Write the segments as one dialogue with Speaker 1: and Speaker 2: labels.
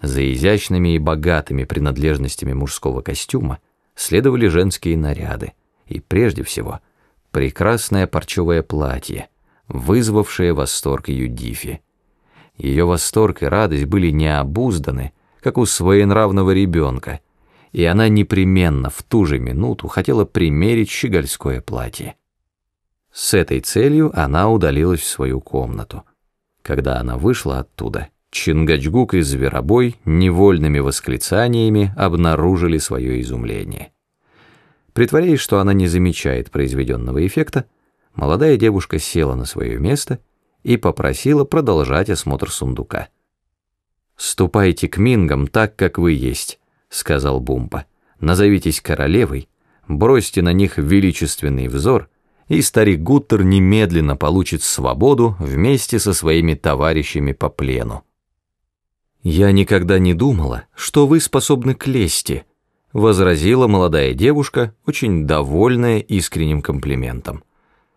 Speaker 1: За изящными и богатыми принадлежностями мужского костюма следовали женские наряды, и прежде всего прекрасное парчевое платье, вызвавшее восторг Юдифи. Ее восторг и радость были необузданы, как у своенравного ребенка, и она непременно в ту же минуту хотела примерить щегольское платье. С этой целью она удалилась в свою комнату. Когда она вышла оттуда, Чингачгук и Зверобой невольными восклицаниями обнаружили свое изумление. Притворяясь, что она не замечает произведенного эффекта, молодая девушка села на свое место и попросила продолжать осмотр сундука. «Ступайте к Мингам так, как вы есть», — сказал Бумпа. «Назовитесь королевой, бросьте на них величественный взор, и старик Гуттер немедленно получит свободу вместе со своими товарищами по плену». «Я никогда не думала, что вы способны к лести», — возразила молодая девушка, очень довольная искренним комплиментом.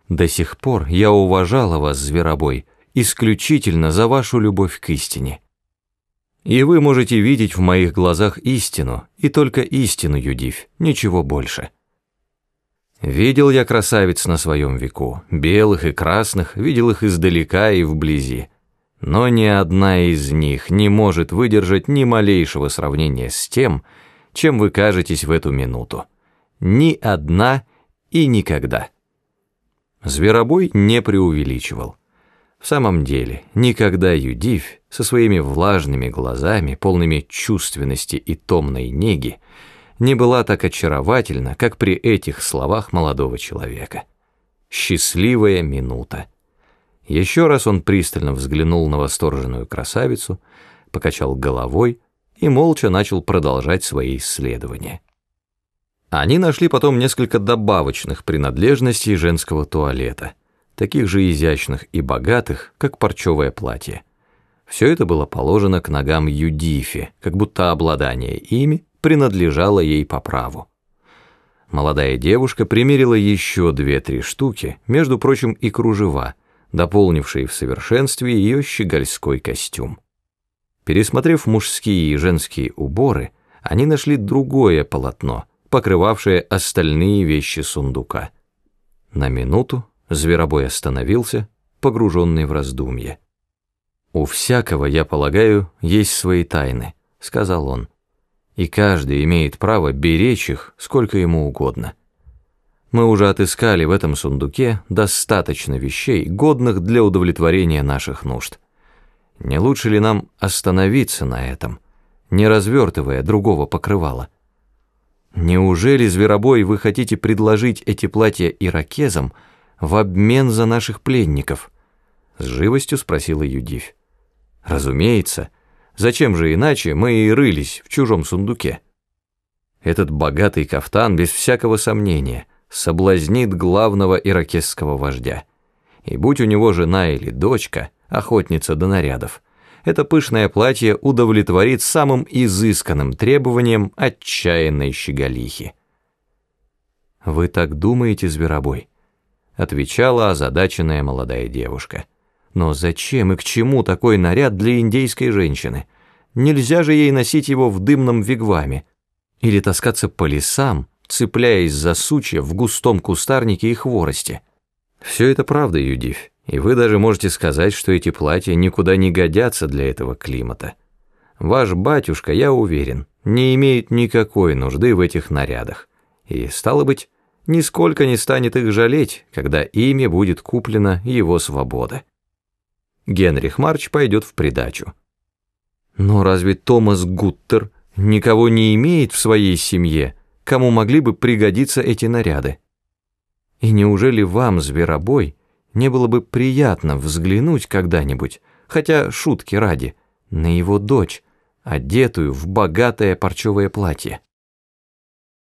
Speaker 1: «До сих пор я уважала вас, Зверобой, исключительно за вашу любовь к истине. И вы можете видеть в моих глазах истину, и только истину, Юдивь, ничего больше». Видел я красавиц на своем веку, белых и красных, видел их издалека и вблизи. Но ни одна из них не может выдержать ни малейшего сравнения с тем, чем вы кажетесь в эту минуту. Ни одна и никогда. Зверобой не преувеличивал. В самом деле, никогда Юдивь со своими влажными глазами, полными чувственности и томной неги, не была так очаровательна, как при этих словах молодого человека. Счастливая минута. Еще раз он пристально взглянул на восторженную красавицу, покачал головой и молча начал продолжать свои исследования. Они нашли потом несколько добавочных принадлежностей женского туалета, таких же изящных и богатых, как парчевое платье. Все это было положено к ногам Юдифи, как будто обладание ими принадлежало ей по праву. Молодая девушка примерила еще две-три штуки, между прочим, и кружева – дополнивший в совершенстве ее щегольской костюм. Пересмотрев мужские и женские уборы, они нашли другое полотно, покрывавшее остальные вещи сундука. На минуту зверобой остановился, погруженный в раздумье. «У всякого, я полагаю, есть свои тайны», — сказал он, «и каждый имеет право беречь их сколько ему угодно». Мы уже отыскали в этом сундуке достаточно вещей, годных для удовлетворения наших нужд. Не лучше ли нам остановиться на этом, не развертывая другого покрывала? Неужели, зверобой, вы хотите предложить эти платья иракезам в обмен за наших пленников? С живостью спросила Юдивь. Разумеется. Зачем же иначе мы и рылись в чужом сундуке? Этот богатый кафтан, без всякого сомнения, соблазнит главного иракесского вождя. И будь у него жена или дочка, охотница до нарядов, это пышное платье удовлетворит самым изысканным требованиям отчаянной щеголихи. «Вы так думаете, зверобой?» — отвечала озадаченная молодая девушка. «Но зачем и к чему такой наряд для индейской женщины? Нельзя же ей носить его в дымном вигваме или таскаться по лесам, цепляясь за сучья в густом кустарнике и хворосте. Все это правда, Юдивь, и вы даже можете сказать, что эти платья никуда не годятся для этого климата. Ваш батюшка, я уверен, не имеет никакой нужды в этих нарядах, и, стало быть, нисколько не станет их жалеть, когда ими будет куплена его свобода. Генрих Марч пойдет в придачу. Но разве Томас Гуттер никого не имеет в своей семье, кому могли бы пригодиться эти наряды. И неужели вам, зверобой, не было бы приятно взглянуть когда-нибудь, хотя шутки ради, на его дочь, одетую в богатое парчевое платье?